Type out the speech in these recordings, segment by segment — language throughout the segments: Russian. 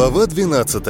Глава 12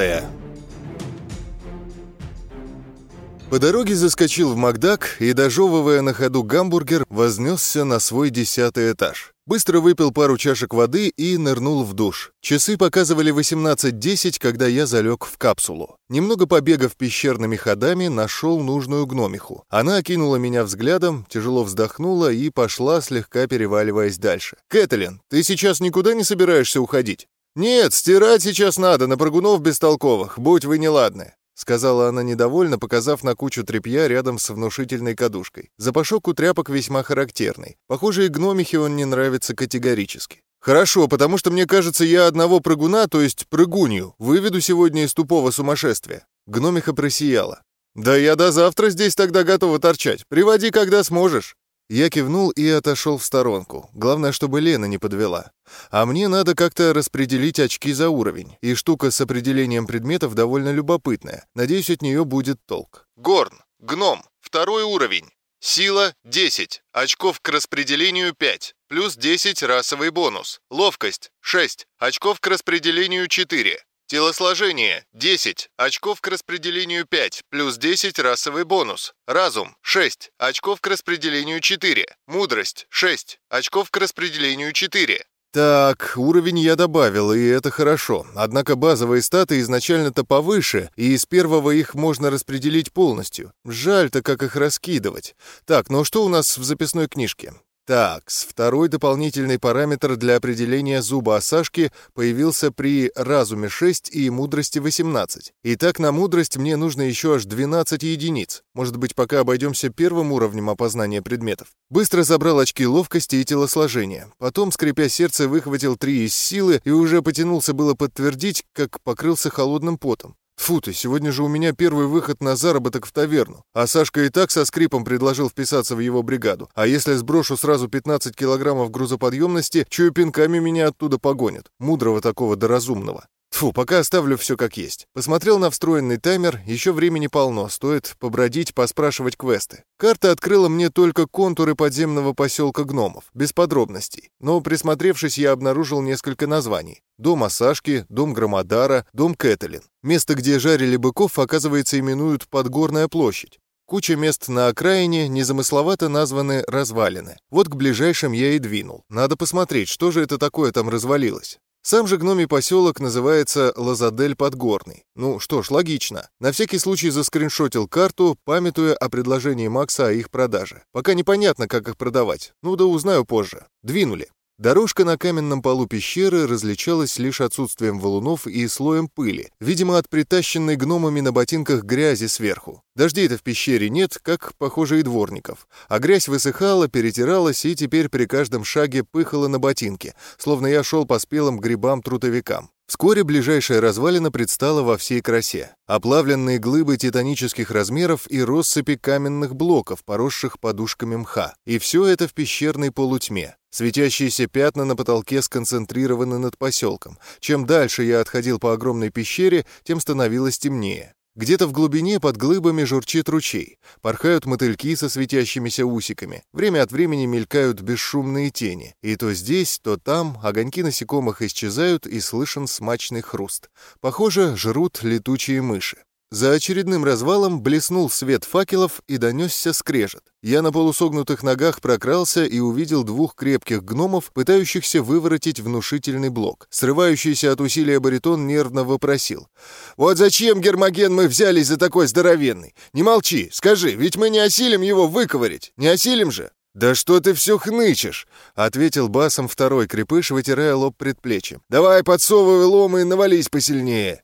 По дороге заскочил в Макдак и, дожевывая на ходу гамбургер, вознесся на свой десятый этаж. Быстро выпил пару чашек воды и нырнул в душ. Часы показывали 18.10, когда я залег в капсулу. Немного побегав пещерными ходами, нашел нужную гномиху. Она окинула меня взглядом, тяжело вздохнула и пошла, слегка переваливаясь дальше. «Кэтлин, ты сейчас никуда не собираешься уходить?» «Нет, стирать сейчас надо, на прыгунов бестолковых, будь вы неладны», сказала она недовольно, показав на кучу тряпья рядом с внушительной кадушкой. Запашок у тряпок весьма характерный. Похоже, и гномихе он не нравится категорически. «Хорошо, потому что мне кажется, я одного прыгуна, то есть прыгунью, выведу сегодня из тупого сумасшествия». Гномиха просияла. «Да я до завтра здесь тогда готова торчать. Приводи, когда сможешь». Я кивнул и отошел в сторонку. Главное, чтобы Лена не подвела. А мне надо как-то распределить очки за уровень. И штука с определением предметов довольно любопытная. Надеюсь, от нее будет толк. Горн. Гном. Второй уровень. Сила 10. Очков к распределению 5. Плюс 10 расовый бонус. Ловкость 6. Очков к распределению 4. Телосложение – 10, очков к распределению 5, плюс 10 расовый бонус. Разум – 6, очков к распределению 4. Мудрость – 6, очков к распределению 4. Так, уровень я добавил, и это хорошо. Однако базовые статы изначально-то повыше, и из первого их можно распределить полностью. Жаль-то, как их раскидывать. Так, ну что у нас в записной книжке? Так, второй дополнительный параметр для определения зуба осашки появился при разуме 6 и мудрости 18. Итак, на мудрость мне нужно еще аж 12 единиц. Может быть, пока обойдемся первым уровнем опознания предметов. Быстро забрал очки ловкости и телосложения. Потом, скрипя сердце, выхватил три из силы и уже потянулся было подтвердить, как покрылся холодным потом. Фу ты, сегодня же у меня первый выход на заработок в таверну. А Сашка и так со скрипом предложил вписаться в его бригаду. А если сброшу сразу 15 килограммов грузоподъемности, чую пинками меня оттуда погонят. Мудрого такого да разумного. Фу, пока оставлю все как есть. Посмотрел на встроенный таймер, еще времени полно, стоит побродить, поспрашивать квесты. Карта открыла мне только контуры подземного поселка гномов, без подробностей. Но присмотревшись, я обнаружил несколько названий. Дом Осашки, дом Громадара, дом Кэталин. Место, где жарили быков, оказывается, именуют Подгорная площадь. Куча мест на окраине незамысловато названы развалины. Вот к ближайшим я и двинул. Надо посмотреть, что же это такое там развалилось. Сам же гномий поселок называется Лазадель Подгорный. Ну что ж, логично. На всякий случай заскриншотил карту, памятуя о предложении Макса о их продаже. Пока непонятно, как их продавать. Ну да узнаю позже. Двинули. Дорожка на каменном полу пещеры различалась лишь отсутствием валунов и слоем пыли, видимо, от притащенной гномами на ботинках грязи сверху. Дождей-то в пещере нет, как, похоже, и дворников. А грязь высыхала, перетиралась и теперь при каждом шаге пыхала на ботинки, словно я шел по спелым грибам-трутовикам. Вскоре ближайшая развалина предстала во всей красе. Оплавленные глыбы титанических размеров и россыпи каменных блоков, поросших подушками мха. И все это в пещерной полутьме. Светящиеся пятна на потолке сконцентрированы над поселком. Чем дальше я отходил по огромной пещере, тем становилось темнее. Где-то в глубине под глыбами журчит ручей. Порхают мотыльки со светящимися усиками. Время от времени мелькают бесшумные тени. И то здесь, то там огоньки насекомых исчезают и слышен смачный хруст. Похоже, жрут летучие мыши. За очередным развалом блеснул свет факелов и донесся скрежет. Я на полусогнутых ногах прокрался и увидел двух крепких гномов, пытающихся выворотить внушительный блок. Срывающийся от усилия баритон нервно вопросил. «Вот зачем, Гермоген, мы взялись за такой здоровенный? Не молчи, скажи, ведь мы не осилим его выковырять. Не осилим же?» «Да что ты все хнычешь?» — ответил басом второй крепыш, вытирая лоб предплечьем. «Давай подсовывай лом и навались посильнее».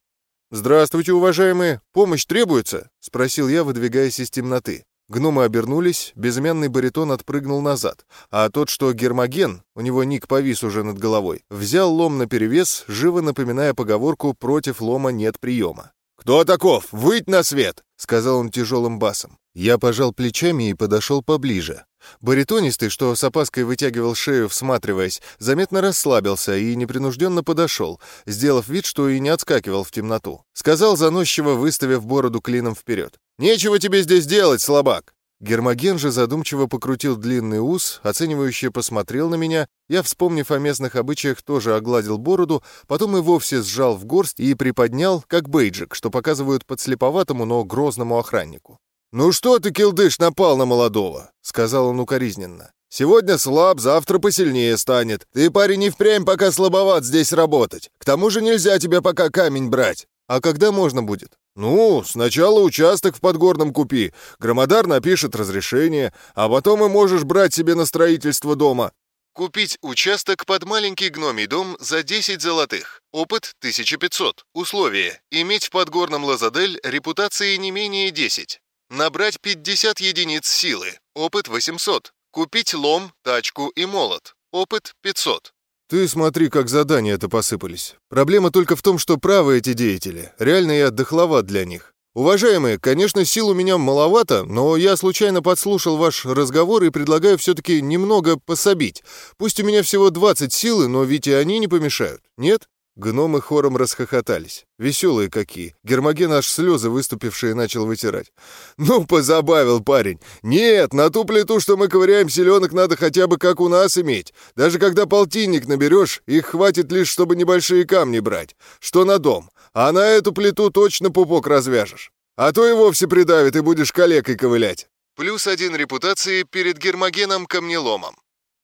«Здравствуйте, уважаемые! Помощь требуется?» — спросил я, выдвигаясь из темноты. Гномы обернулись, безымянный баритон отпрыгнул назад, а тот, что гермоген, у него ник повис уже над головой, взял лом наперевес, живо напоминая поговорку «против лома нет приема». «Кто таков? Выйдь на свет!» — сказал он тяжелым басом. Я пожал плечами и подошел поближе. Баритонистый, что с опаской вытягивал шею, всматриваясь, заметно расслабился и непринужденно подошел, сделав вид, что и не отскакивал в темноту. Сказал заносчиво, выставив бороду клином вперед. «Нечего тебе здесь делать, слабак!» Гермоген же задумчиво покрутил длинный ус, оценивающе посмотрел на меня. Я, вспомнив о местных обычаях, тоже огладил бороду, потом и вовсе сжал в горсть и приподнял, как бейджик, что показывают подслеповатому, но грозному охраннику. «Ну что ты, килдыш, напал на молодого?» — сказал он укоризненно. «Сегодня слаб, завтра посильнее станет. Ты, парень, не впрямь пока слабоват здесь работать. К тому же нельзя тебе пока камень брать. А когда можно будет?» «Ну, сначала участок в Подгорном купи. Громодар напишет разрешение, а потом и можешь брать себе на строительство дома». Купить участок под маленький гномий дом за 10 золотых. Опыт 1500. Условия. Иметь в Подгорном Лазадель репутации не менее 10. Набрать 50 единиц силы. Опыт 800. Купить лом, тачку и молот. Опыт 500. Ты смотри, как задания-то посыпались. Проблема только в том, что правы эти деятели. Реально я дохловат для них. Уважаемые, конечно, сил у меня маловато, но я случайно подслушал ваш разговор и предлагаю все-таки немного пособить. Пусть у меня всего 20 силы, но ведь и они не помешают, нет? Гномы хором расхохотались. Веселые какие. Гермоген аж слезы выступившие начал вытирать. «Ну, позабавил парень. Нет, на ту плиту, что мы ковыряем селенок, надо хотя бы как у нас иметь. Даже когда полтинник наберешь, их хватит лишь, чтобы небольшие камни брать. Что на дом. А на эту плиту точно пупок развяжешь. А то и вовсе придавит, и будешь калекой ковылять». Плюс один репутации перед Гермогеном-камнеломом.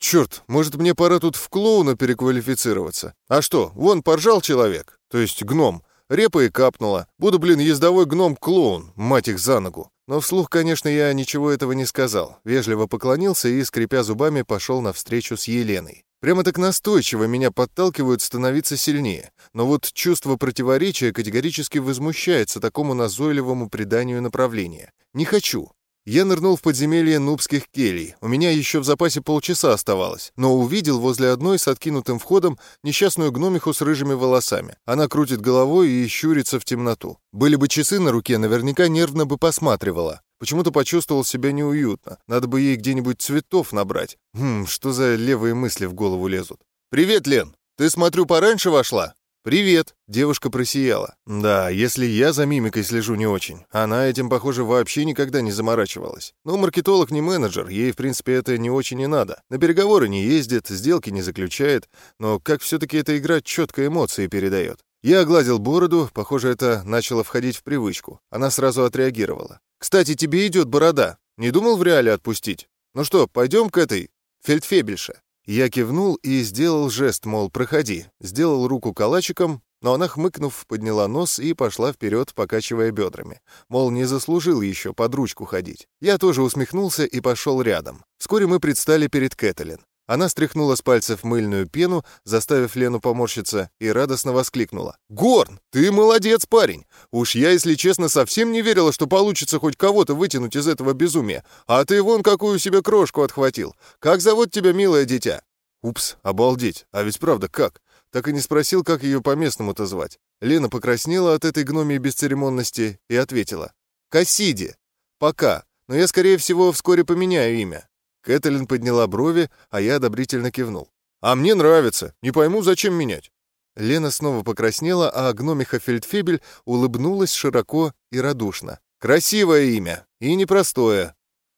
Черт, может, мне пора тут в клоуна переквалифицироваться? А что, вон поржал человек, то есть гном. Репа и капнула. Буду, блин, ездовой гном-клоун, мать их за ногу. Но вслух, конечно, я ничего этого не сказал. Вежливо поклонился и, скрипя зубами, пошел навстречу с Еленой. Прямо так настойчиво меня подталкивают становиться сильнее. Но вот чувство противоречия категорически возмущается такому назойливому приданию направления. Не хочу. Я нырнул в подземелье нубских келей. У меня еще в запасе полчаса оставалось, но увидел возле одной с откинутым входом несчастную гномиху с рыжими волосами. Она крутит головой и щурится в темноту. Были бы часы на руке, наверняка нервно бы посматривала. Почему-то почувствовал себя неуютно. Надо бы ей где-нибудь цветов набрать. Хм, что за левые мысли в голову лезут. «Привет, Лен! Ты, смотрю, пораньше вошла?» «Привет!» — девушка просияла. «Да, если я за мимикой слежу не очень. Она этим, похоже, вообще никогда не заморачивалась. Но маркетолог не менеджер, ей, в принципе, это не очень и надо. На переговоры не ездит, сделки не заключает, но как все-таки эта игра четко эмоции передает. Я огладил бороду, похоже, это начало входить в привычку. Она сразу отреагировала. «Кстати, тебе идет борода. Не думал в реале отпустить? Ну что, пойдем к этой фельдфебельше?» Я кивнул и сделал жест, мол, проходи. Сделал руку калачиком, но она, хмыкнув, подняла нос и пошла вперед, покачивая бедрами. Мол, не заслужил еще под ручку ходить. Я тоже усмехнулся и пошел рядом. Вскоре мы предстали перед Кэталин. Она стряхнула с пальцев мыльную пену, заставив Лену поморщиться, и радостно воскликнула. «Горн, ты молодец, парень! Уж я, если честно, совсем не верила, что получится хоть кого-то вытянуть из этого безумия. А ты вон какую себе крошку отхватил. Как зовут тебя, милое дитя?» «Упс, обалдеть. А ведь правда, как? Так и не спросил, как ее по-местному-то звать. Лена покраснела от этой гномии бесцеремонности и ответила. «Кассиди. Пока. Но я, скорее всего, вскоре поменяю имя. Кэтлин подняла брови, а я одобрительно кивнул. «А мне нравится. Не пойму, зачем менять». Лена снова покраснела, а гномиха Фельдфебель улыбнулась широко и радушно. «Красивое имя. И непростое.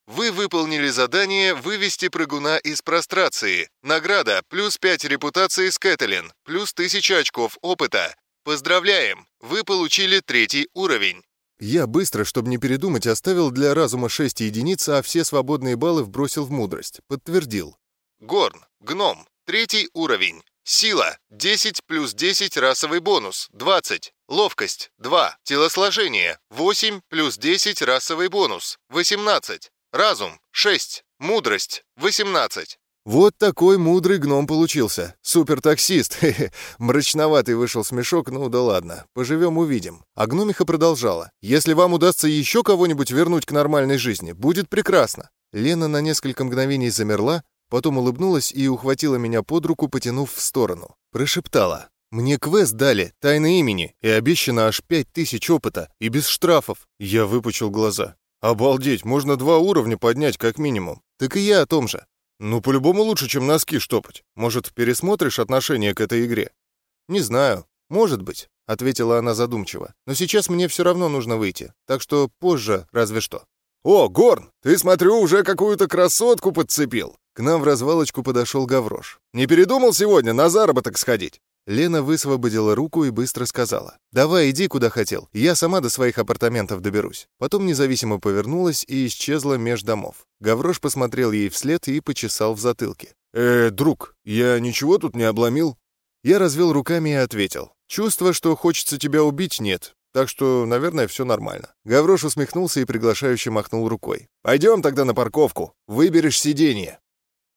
Вы выполнили задание «Вывести прыгуна из прострации». Награда плюс 5 репутации с Кэтлин, плюс 1000 очков опыта. Поздравляем! Вы получили третий уровень. Я быстро, чтобы не передумать, оставил для разума 6 единиц, а все свободные баллы вбросил в мудрость. Подтвердил. Горн, гном, третий уровень. Сила 10 плюс 10 расовый бонус 20. Ловкость 2. Телосложение 8 плюс 10 расовый бонус 18. Разум 6. Мудрость 18. Вот такой мудрый гном получился. Супертаксист. Мрачноватый вышел смешок, ну да ладно. Поживем увидим. А гномиха продолжала. Если вам удастся еще кого-нибудь вернуть к нормальной жизни, будет прекрасно. Лена на несколько мгновений замерла, потом улыбнулась и ухватила меня под руку, потянув в сторону. Прошептала. «Мне квест дали, тайны имени, и обещано аж пять тысяч опыта, и без штрафов». Я выпучил глаза. «Обалдеть, можно два уровня поднять как минимум». «Так и я о том же. «Ну, по-любому лучше, чем носки штопать. Может, пересмотришь отношение к этой игре?» «Не знаю. Может быть», — ответила она задумчиво. «Но сейчас мне все равно нужно выйти, так что позже разве что». «О, Горн, ты, смотрю, уже какую-то красотку подцепил!» К нам в развалочку подошел Гаврош. «Не передумал сегодня на заработок сходить?» Лена высвободила руку и быстро сказала. «Давай, иди куда хотел. Я сама до своих апартаментов доберусь». Потом независимо повернулась и исчезла меж домов. Гаврош посмотрел ей вслед и почесал в затылке. «Э, друг, я ничего тут не обломил?» Я развел руками и ответил. «Чувства, что хочется тебя убить, нет. Так что, наверное, все нормально». Гаврош усмехнулся и приглашающе махнул рукой. «Пойдем тогда на парковку. Выберешь сиденье».